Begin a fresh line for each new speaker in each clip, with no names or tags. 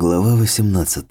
Глава 18.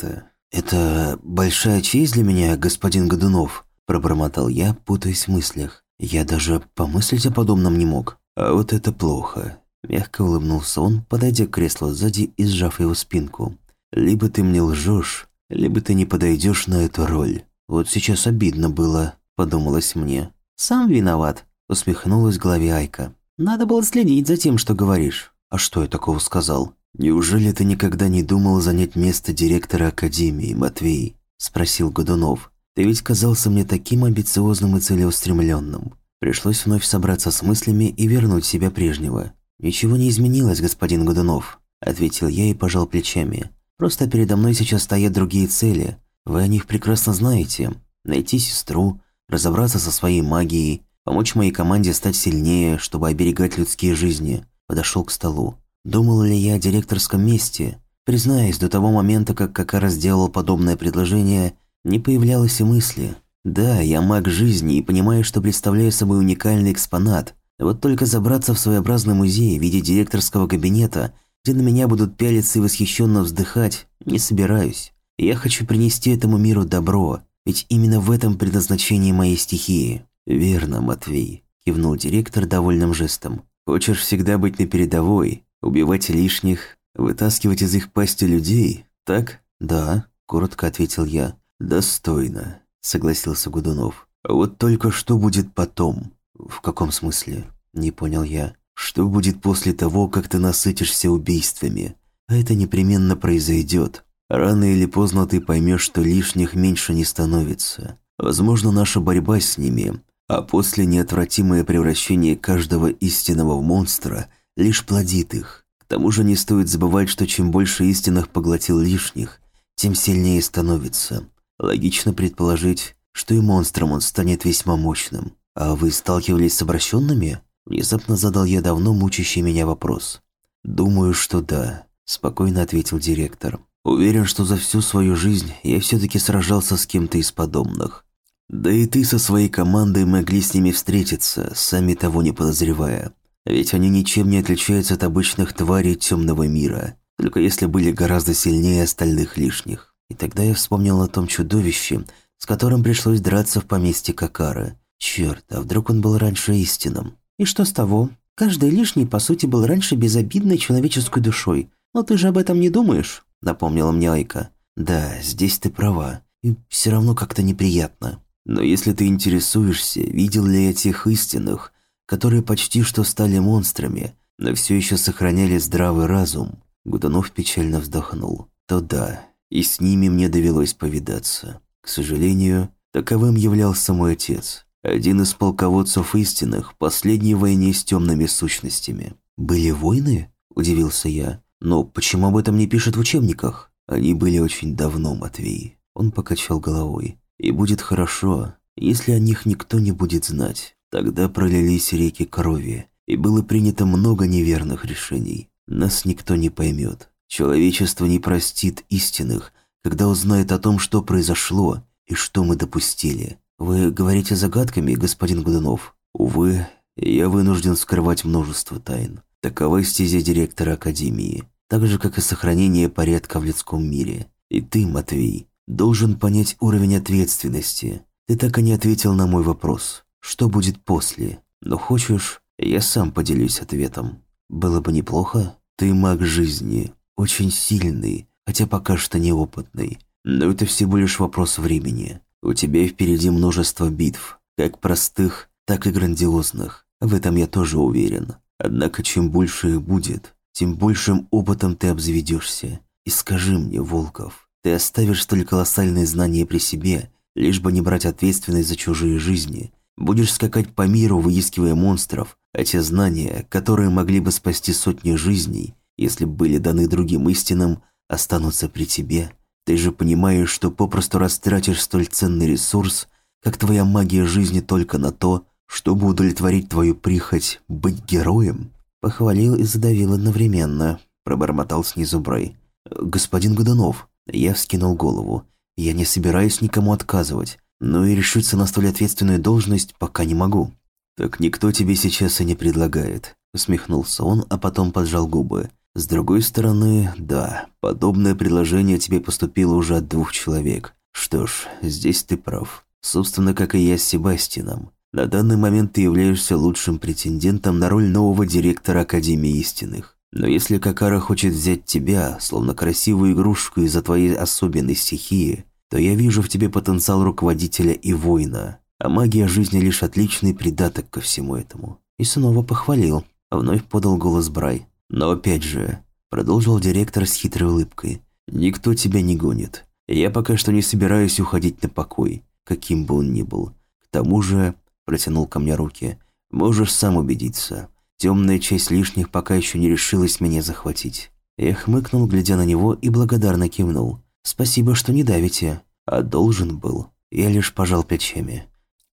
«Это большая честь для меня, господин Годунов», – пробормотал я, путаясь в мыслях. Я даже помыслить о подобном не мог. А вот это плохо. Мягко улыбнулся он, подойдя к креслу сзади и сжав его спинку. «Либо ты мне лжешь, либо ты не подойдешь на эту роль. Вот сейчас обидно было», – подумалось мне. «Сам виноват», – усмехнулась голове Айка. «Надо было следить за тем, что говоришь». «А что я такого сказал?» «Неужели ты никогда не думал занять место директора Академии, Матвей?» – спросил Годунов. «Ты ведь казался мне таким амбициозным и целеустремленным. Пришлось вновь собраться с мыслями и вернуть себя прежнего. «Ничего не изменилось, господин Годунов», – ответил я и пожал плечами. «Просто передо мной сейчас стоят другие цели. Вы о них прекрасно знаете. Найти сестру, разобраться со своей магией, помочь моей команде стать сильнее, чтобы оберегать людские жизни». Подошел к столу. Думал ли я о директорском месте? Признаюсь, до того момента, как Какара сделал подобное предложение, не появлялось и мысли. Да, я маг жизни и понимаю, что представляю собой уникальный экспонат. Вот только забраться в своеобразный музей в виде директорского кабинета, где на меня будут пялиться и восхищенно вздыхать, не собираюсь. Я хочу принести этому миру добро, ведь именно в этом предназначение моей стихии. Верно, Матвей, кивнул директор довольным жестом. Хочешь всегда быть на передовой, Убивать лишних, вытаскивать из их пасти людей, так? Да, коротко ответил я. Достойно, согласился Гудунов. Вот только что будет потом? В каком смысле? Не понял я. Что будет после того, как ты насытишься убийствами? А это непременно произойдет. Рано или поздно ты поймешь, что лишних меньше не становится. Возможно, наша борьба с ними, а после неотвратимое превращение каждого истинного в монстра лишь плодит их. К тому же не стоит забывать, что чем больше истинных поглотил лишних, тем сильнее становится. Логично предположить, что и монстром он станет весьма мощным. А вы сталкивались с обращенными? Внезапно задал я давно мучащий меня вопрос. «Думаю, что да», – спокойно ответил директор. «Уверен, что за всю свою жизнь я все-таки сражался с кем-то из подобных. Да и ты со своей командой могли с ними встретиться, сами того не подозревая. Ведь они ничем не отличаются от обычных тварей темного мира, только если были гораздо сильнее остальных лишних. И тогда я вспомнил о том чудовище, с которым пришлось драться в поместье Какара. Черт, а вдруг он был раньше истинным? И что с того? Каждый лишний, по сути, был раньше безобидной человеческой душой. Но ты же об этом не думаешь, напомнила мне Айка. Да, здесь ты права. И все равно как-то неприятно. Но если ты интересуешься, видел ли я тех истинных, которые почти что стали монстрами, но все еще сохраняли здравый разум, Гудунов печально вздохнул. То да, и с ними мне довелось повидаться. К сожалению, таковым являлся мой отец, один из полководцев истинных последней войне с темными сущностями. «Были войны?» – удивился я. «Но почему об этом не пишут в учебниках?» «Они были очень давно, Матвей». Он покачал головой. «И будет хорошо, если о них никто не будет знать. Тогда пролились реки крови, и было принято много неверных решений. Нас никто не поймет. Человечество не простит истинных, когда узнает о том, что произошло и что мы допустили. Вы говорите загадками, господин Годунов? Увы, я вынужден скрывать множество тайн. Такова стезя директора Академии, так же, как и сохранение порядка в людском мире. И ты, Матвей, должен понять уровень ответственности. Ты так и не ответил на мой вопрос что будет после. Но хочешь, я сам поделюсь ответом. Было бы неплохо. Ты маг жизни, очень сильный, хотя пока что неопытный. Но это всего лишь вопрос времени. У тебя впереди множество битв, как простых, так и грандиозных. В этом я тоже уверен. Однако чем больше их будет, тем большим опытом ты обзаведешься. И скажи мне, Волков, ты оставишь столь колоссальные знания при себе, лишь бы не брать ответственность за чужие жизни, Будешь скакать по миру, выискивая монстров, а те знания, которые могли бы спасти сотни жизней, если были даны другим истинам, останутся при тебе. Ты же понимаешь, что попросту растратишь столь ценный ресурс, как твоя магия жизни только на то, чтобы удовлетворить твою прихоть быть героем. Похвалил и задавил одновременно, пробормотал снизу Брей. Господин Годунов, я вскинул голову. Я не собираюсь никому отказывать но и решиться на столь ответственную должность пока не могу». «Так никто тебе сейчас и не предлагает», – усмехнулся он, а потом поджал губы. С другой стороны, да, подобное предложение тебе поступило уже от двух человек. Что ж, здесь ты прав. Собственно, как и я с Себастином. На данный момент ты являешься лучшим претендентом на роль нового директора Академии Истинных. Но если Какара хочет взять тебя, словно красивую игрушку из-за твоей особенной стихии, то я вижу в тебе потенциал руководителя и воина. А магия жизни лишь отличный придаток ко всему этому. И снова похвалил. Вновь подал голос Брай. Но опять же, продолжил директор с хитрой улыбкой. Никто тебя не гонит. Я пока что не собираюсь уходить на покой, каким бы он ни был. К тому же, протянул ко мне руки, можешь сам убедиться. Темная часть лишних пока еще не решилась меня захватить. Я хмыкнул, глядя на него, и благодарно кивнул. «Спасибо, что не давите». А должен был. Я лишь пожал плечами.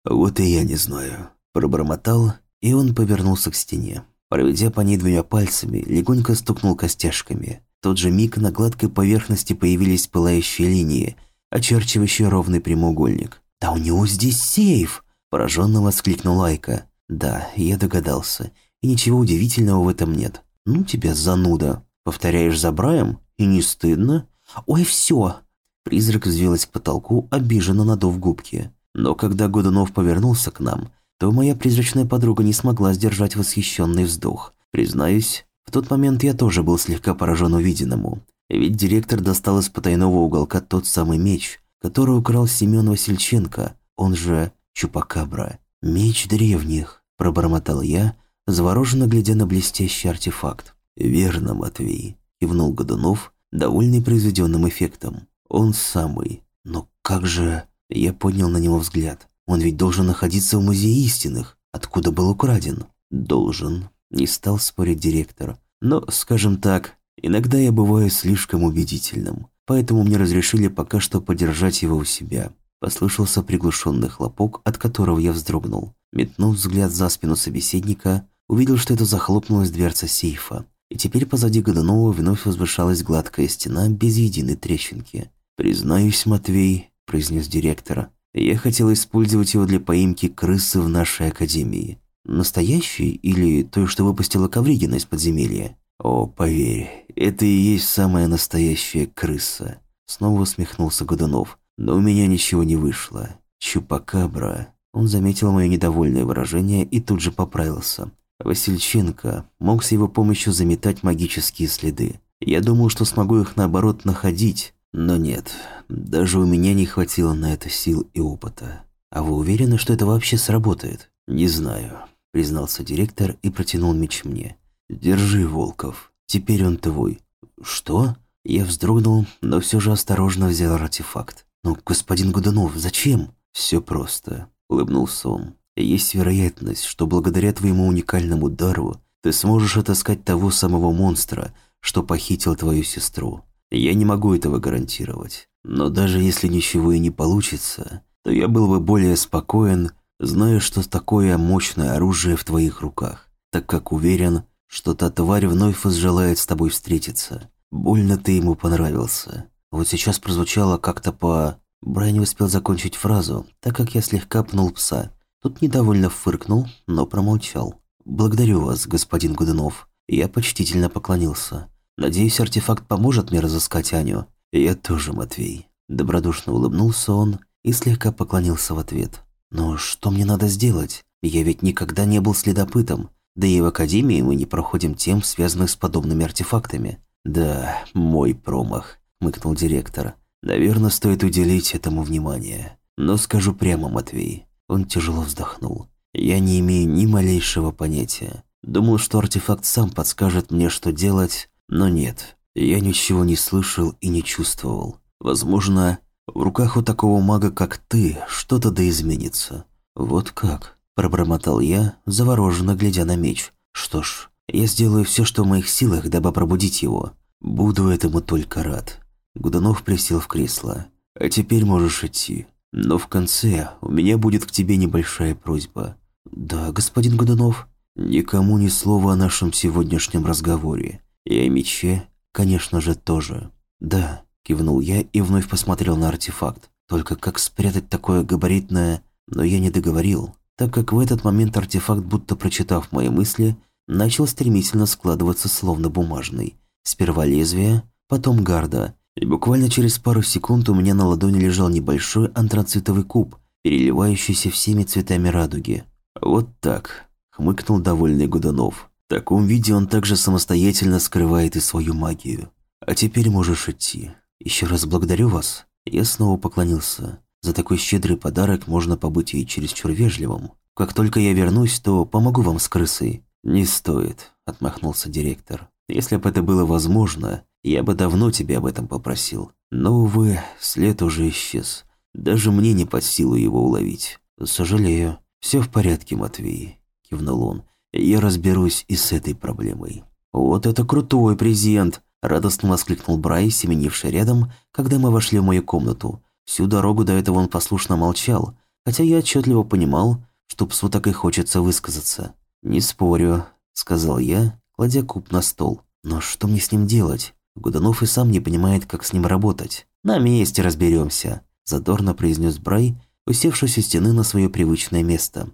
«Вот и я не знаю». Пробормотал, и он повернулся к стене. Проведя по ней двумя пальцами, легонько стукнул костяшками. В тот же миг на гладкой поверхности появились пылающие линии, очерчивающие ровный прямоугольник. «Да у него здесь сейф!» – пораженно воскликнул Лайка. «Да, я догадался. И ничего удивительного в этом нет. Ну тебя зануда. Повторяешь за Браем? И не стыдно? Ой, все. Призрак взвилась к потолку, обиженно надув губки. Но когда Годунов повернулся к нам, то моя призрачная подруга не смогла сдержать восхищенный вздох. Признаюсь, в тот момент я тоже был слегка поражен увиденному. Ведь директор достал из потайного уголка тот самый меч, который украл Семен Васильченко, он же Чупакабра. «Меч древних», – пробормотал я, завороженно глядя на блестящий артефакт. «Верно, Матвей», – кивнул Годунов, довольный произведенным эффектом. «Он самый. Но как же...» Я поднял на него взгляд. «Он ведь должен находиться в Музее истинных. Откуда был украден?» «Должен», – не стал спорить директор. «Но, скажем так, иногда я бываю слишком убедительным, поэтому мне разрешили пока что подержать его у себя». Послышался приглушенный хлопок, от которого я вздрогнул. Метнув взгляд за спину собеседника, увидел, что это захлопнулась дверца сейфа, и теперь позади Годунова вновь возвышалась гладкая стена без единой трещинки. «Признаюсь, Матвей», – произнес директор, – «я хотел использовать его для поимки крысы в нашей академии. Настоящей или той, что выпустила Ковригина из подземелья?» «О, поверь, это и есть самая настоящая крыса», – снова усмехнулся Годунов. «Но у меня ничего не вышло. Чупакабра». Он заметил мое недовольное выражение и тут же поправился. Васильченко мог с его помощью заметать магические следы. Я думал, что смогу их наоборот находить, но нет, даже у меня не хватило на это сил и опыта. А вы уверены, что это вообще сработает? Не знаю, признался директор и протянул меч мне. Держи, Волков, теперь он твой. Что? Я вздрогнул, но все же осторожно взял артефакт. «Ну, господин Гудунов, зачем?» «Все просто», — улыбнулся он. Есть вероятность, что благодаря твоему уникальному дару ты сможешь отыскать того самого монстра, что похитил твою сестру. Я не могу этого гарантировать. Но даже если ничего и не получится, то я был бы более спокоен, зная, что такое мощное оружие в твоих руках, так как уверен, что та тварь вновь возжелает с тобой встретиться. Больно ты ему понравился. Вот сейчас прозвучало как-то по... Брайан не успел закончить фразу, так как я слегка пнул пса, Тот недовольно фыркнул, но промолчал. «Благодарю вас, господин Гудунов». Я почтительно поклонился. «Надеюсь, артефакт поможет мне разыскать Аню». «Я тоже, Матвей». Добродушно улыбнулся он и слегка поклонился в ответ. «Но что мне надо сделать? Я ведь никогда не был следопытом. Да и в Академии мы не проходим тем, связанных с подобными артефактами». «Да, мой промах», – мыкнул директор. «Наверное, стоит уделить этому внимание. Но скажу прямо, Матвей, он тяжело вздохнул. «Я не имею ни малейшего понятия. Думал, что артефакт сам подскажет мне, что делать, но нет. Я ничего не слышал и не чувствовал. Возможно, в руках у такого мага, как ты, что-то да изменится. Вот как?» – пробормотал я, завороженно глядя на меч. «Что ж, я сделаю все, что в моих силах, дабы пробудить его. Буду этому только рад». Гудунов присел в кресло. «А теперь можешь идти. Но в конце у меня будет к тебе небольшая просьба. Да, господин Годунов, никому ни слова о нашем сегодняшнем разговоре. И о мече, конечно же, тоже. Да, кивнул я и вновь посмотрел на артефакт. Только как спрятать такое габаритное... Но я не договорил, так как в этот момент артефакт, будто прочитав мои мысли, начал стремительно складываться словно бумажный. Сперва лезвие, потом гарда. И буквально через пару секунд у меня на ладони лежал небольшой антрацитовый куб, переливающийся всеми цветами радуги. «Вот так», — хмыкнул довольный Гудунов. «В таком виде он также самостоятельно скрывает и свою магию. А теперь можешь идти. Еще раз благодарю вас». Я снова поклонился. За такой щедрый подарок можно побыть и чересчур вежливым. Как только я вернусь, то помогу вам с крысой». «Не стоит», – отмахнулся директор. «Если бы это было возможно, я бы давно тебя об этом попросил. Но, увы, след уже исчез. Даже мне не под силу его уловить. Сожалею. Все в порядке, Матвей», – кивнул он. «Я разберусь и с этой проблемой». «Вот это крутой презент!» – радостно воскликнул Брай, семенивший рядом, когда мы вошли в мою комнату. Всю дорогу до этого он послушно молчал, хотя я отчетливо понимал, что псу так и хочется высказаться. «Не спорю», — сказал я, кладя куб на стол. «Но что мне с ним делать? Гудунов и сам не понимает, как с ним работать. На месте разберемся», — задорно произнес Брай, усевшись у стены на свое привычное место.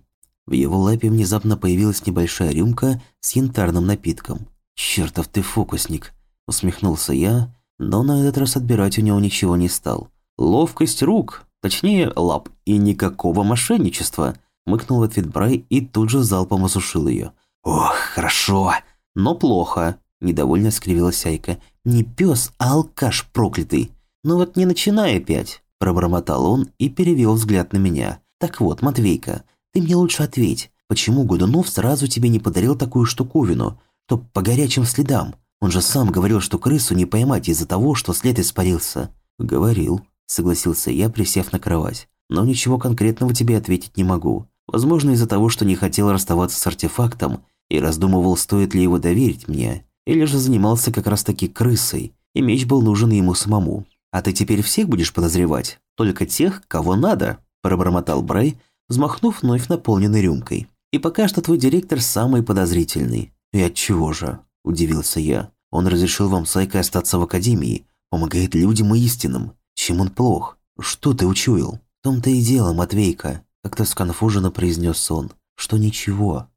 В его лапе внезапно появилась небольшая рюмка с янтарным напитком. «Чертов ты фокусник!» – усмехнулся я, но на этот раз отбирать у него ничего не стал. «Ловкость рук, точнее лап, и никакого мошенничества», Мыкнул в ответ Брай и тут же залпом осушил ее. «Ох, хорошо!» «Но плохо!» – недовольно скривилась Айка. «Не пес, а алкаш проклятый!» «Ну вот не начинай опять!» – пробормотал он и перевел взгляд на меня. «Так вот, Матвейка, ты мне лучше ответь, почему Годунов сразу тебе не подарил такую штуковину, то по горячим следам? Он же сам говорил, что крысу не поймать из-за того, что след испарился». «Говорил», – согласился я, присев на кровать. «Но ничего конкретного тебе ответить не могу. Возможно, из-за того, что не хотел расставаться с артефактом и раздумывал, стоит ли его доверить мне, или же занимался как раз-таки крысой, и меч был нужен ему самому. «А ты теперь всех будешь подозревать? Только тех, кого надо», – пробормотал Брай, взмахнув вновь наполненной рюмкой. «И пока что твой директор самый подозрительный». «И от чего же?» – удивился я. «Он разрешил вам с Айкой остаться в академии, помогает людям и истинным. Чем он плох? Что ты учуял?» «В том-то и дело, Матвейка. Как-то сконфуженно произнес он, что ничего.